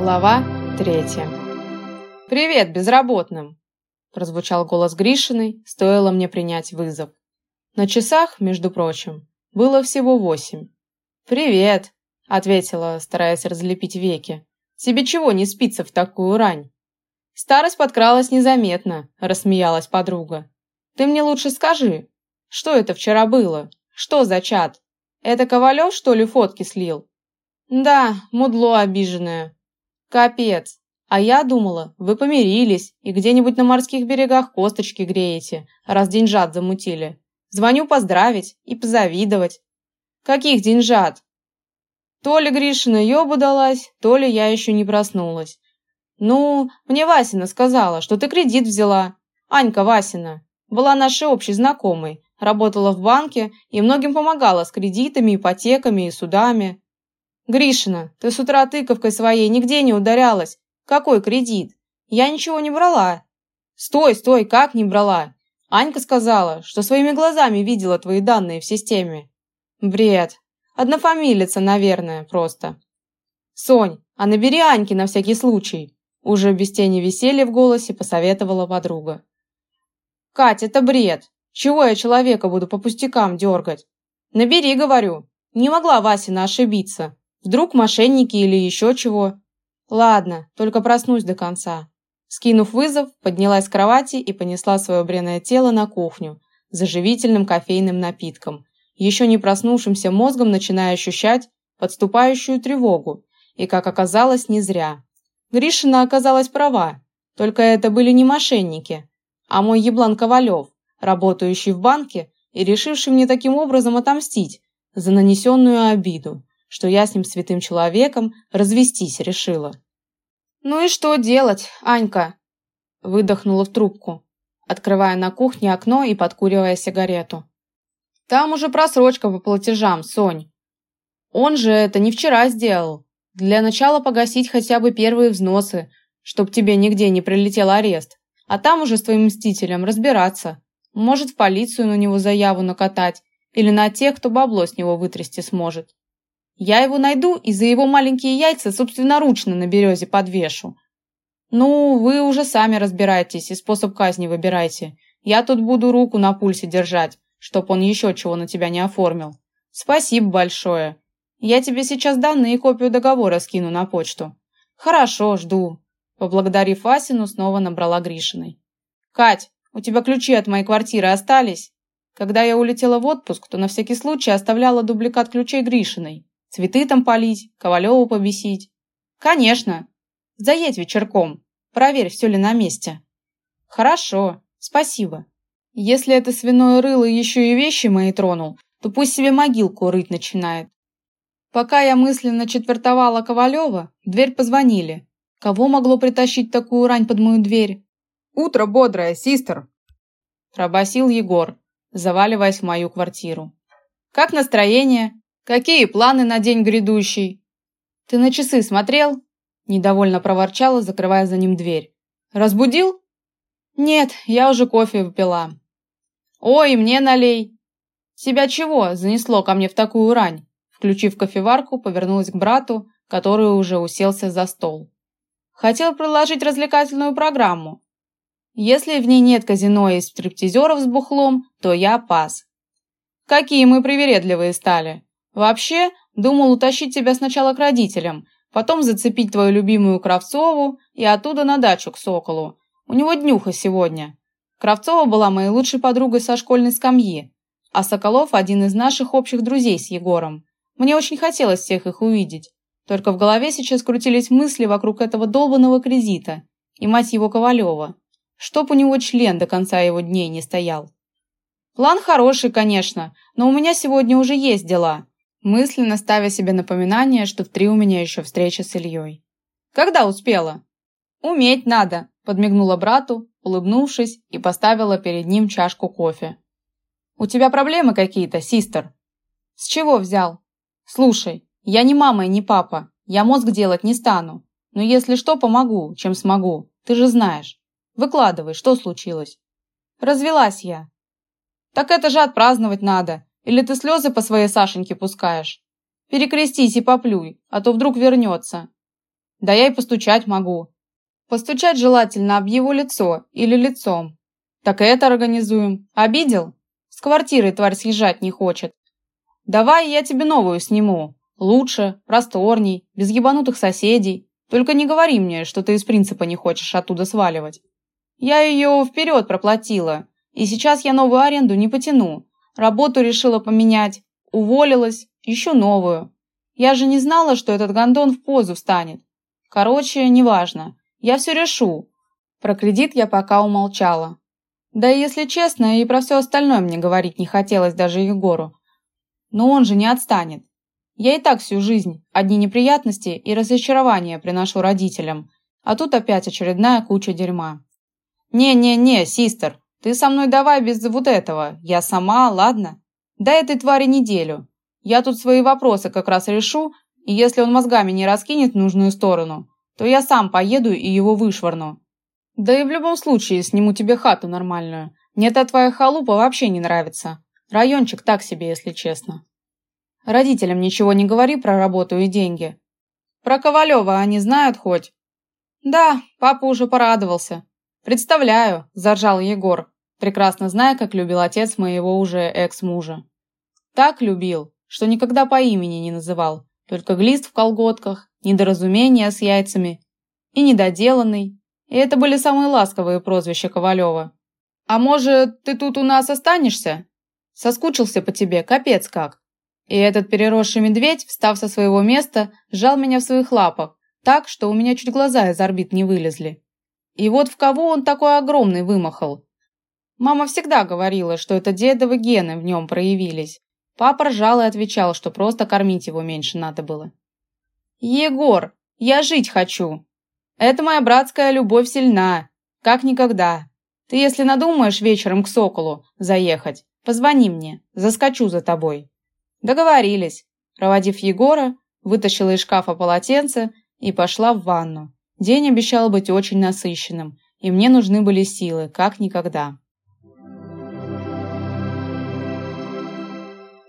Глава третья. «Привет, безработным!» Прозвучал голос Гришиной, стоило мне принять вызов. На часах, между прочим, было всего восемь. «Привет!» – ответила, стараясь разлепить веки. «Тебе чего не спится в такую рань?» «Старость подкралась незаметно», – рассмеялась подруга. «Ты мне лучше скажи, что это вчера было? Что за чат? Это Ковалев, что ли, фотки слил?» «Да, мудло обиженное». «Капец. А я думала, вы помирились и где-нибудь на морских берегах косточки греете, раз деньжат замутили. Звоню поздравить и позавидовать. Каких деньжат? То ли Гришина ёбу далась, то ли я еще не проснулась. Ну, мне Васина сказала, что ты кредит взяла. Анька Васина. Была нашей общей знакомой. Работала в банке и многим помогала с кредитами, ипотеками и судами. Гришина, ты с утра тыковкой своей нигде не ударялась. Какой кредит? Я ничего не брала. Стой, стой, как не брала? Анька сказала, что своими глазами видела твои данные в системе. Бред. Однофамилица, наверное, просто. Сонь, а набери Аньки на всякий случай. Уже без тени веселья в голосе посоветовала подруга. Кать, это бред. Чего я человека буду по пустякам дергать? Набери, говорю. Не могла Васина ошибиться. Вдруг мошенники или еще чего. Ладно, только проснусь до конца. Скинув вызов, поднялась с кровати и понесла свое бренное тело на кухню за живительным кофейным напитком, еще не проснувшимся мозгом начиная ощущать подступающую тревогу, и, как оказалось, не зря. Гришина оказалась права, только это были не мошенники, а мой еблан Ковалев, работающий в банке и решивший мне таким образом отомстить за нанесенную обиду, что я с ним святым человеком развестись решила. «Ну и что делать, Анька?» Выдохнула в трубку, открывая на кухне окно и подкуривая сигарету. «Там уже просрочка по платежам, Сонь. Он же это не вчера сделал. Для начала погасить хотя бы первые взносы, чтоб тебе нигде не прилетел арест. А там уже с твоим мстителем разбираться. Может, в полицию на него заяву накатать или на тех, кто бабло с него вытрясти сможет. Я его найду и за его маленькие яйца собственноручно на березе подвешу. Ну, вы уже сами разбирайтесь и способ казни выбирайте. Я тут буду руку на пульсе держать, чтоб он еще чего на тебя не оформил. Спасибо большое. Я тебе сейчас данные и копию договора скину на почту. Хорошо, жду. Поблагодарив Васину, снова набрала Гришиной. Кать, у тебя ключи от моей квартиры остались? Когда я улетела в отпуск, то на всякий случай оставляла дубликат ключей Гришиной. Цветы там полить, Ковалеву побесить. Конечно. Заедь вечерком. Проверь, все ли на месте. Хорошо. Спасибо. Если это свиное рыло еще и вещи мои тронул, то пусть себе могилку рыть начинает. Пока я мысленно четвертовала Ковалева, в дверь позвонили. Кого могло притащить такую рань под мою дверь? «Утро бодрое, систер!» Пробасил Егор, заваливаясь в мою квартиру. «Как настроение? Какие планы на день грядущий? Ты на часы смотрел? Недовольно проворчала, закрывая за ним дверь. Разбудил? Нет, я уже кофе выпила. Ой, мне налей. Себя чего занесло ко мне в такую рань? Включив кофеварку, повернулась к брату, который уже уселся за стол. Хотел предложить развлекательную программу. Если в ней нет казино и стриптизеров с бухлом, то я пас. Какие мы привередливые стали. Вообще, думал утащить тебя сначала к родителям, потом зацепить твою любимую Кравцову и оттуда на дачу к Соколу. У него днюха сегодня. Кравцова была моей лучшей подругой со школьной скамьи, а Соколов один из наших общих друзей с Егором. Мне очень хотелось всех их увидеть. Только в голове сейчас крутились мысли вокруг этого долбанного кредита и мать его Ковалева. Чтоб у него член до конца его дней не стоял. План хороший, конечно, но у меня сегодня уже есть дела мысленно ставя себе напоминание, что в три у меня еще встреча с Ильей. «Когда успела?» «Уметь надо», – подмигнула брату, улыбнувшись и поставила перед ним чашку кофе. «У тебя проблемы какие-то, систер?» «С чего взял?» «Слушай, я не мама и не папа, я мозг делать не стану, но если что, помогу, чем смогу, ты же знаешь. Выкладывай, что случилось?» «Развелась я». «Так это же отпраздновать надо, или ты слезы по своей Сашеньке пускаешь? Перекрестись и поплюй, а то вдруг вернется. Да я и постучать могу. Постучать желательно об его лицо или лицом. Так и это организуем. Обидел? С квартиры тварь съезжать не хочет. Давай я тебе новую сниму. Лучше, просторней, без ебанутых соседей. Только не говори мне, что ты из принципа не хочешь оттуда сваливать. Я ее вперед проплатила, и сейчас я новую аренду не потяну. Работу решила поменять, уволилась, ищу новую. Я же не знала, что этот гондон в позу встанет. Короче, неважно. Я все решу. Про кредит я пока умолчала. Да и если честно, и про все остальное мне говорить не хотелось даже Егору. Но он же не отстанет. Я и так всю жизнь одни неприятности и разочарования приношу родителям, а тут опять очередная куча дерьма. «Не-не-не, систер, ты со мной давай без вот этого, я сама, ладно? Дай этой твари неделю. Я тут свои вопросы как раз решу, и если он мозгами не раскинет в нужную сторону, то я сам поеду и его вышвырну. Да и в любом случае сниму тебе хату нормальную. Мне эта твоя халупа вообще не нравится. Райончик так себе, если честно». Родителям ничего не говори про работу и деньги. Про Ковалева они знают хоть? Да, папа уже порадовался. Представляю, заржал Егор, прекрасно зная, как любил отец моего уже экс-мужа. Так любил, что никогда по имени не называл, только глист в колготках, недоразумение с яйцами и недоделанный. И это были самые ласковые прозвища Ковалева. А может, ты тут у нас останешься? Соскучился по тебе, капец как. И этот переросший медведь, встав со своего места, сжал меня в своих лапах, так, что у меня чуть глаза из орбит не вылезли. И вот в кого он такой огромный вымахал. Мама всегда говорила, что это дедовы гены в нем проявились. Папа ржал и отвечал, что просто кормить его меньше надо было. «Егор, я жить хочу. Это моя братская любовь сильна, как никогда. Ты, если надумаешь вечером к Соколу заехать, позвони мне, заскочу за тобой». Договорились. Проводив Егора, вытащила из шкафа полотенце и пошла в ванну. День обещал быть очень насыщенным, и мне нужны были силы, как никогда.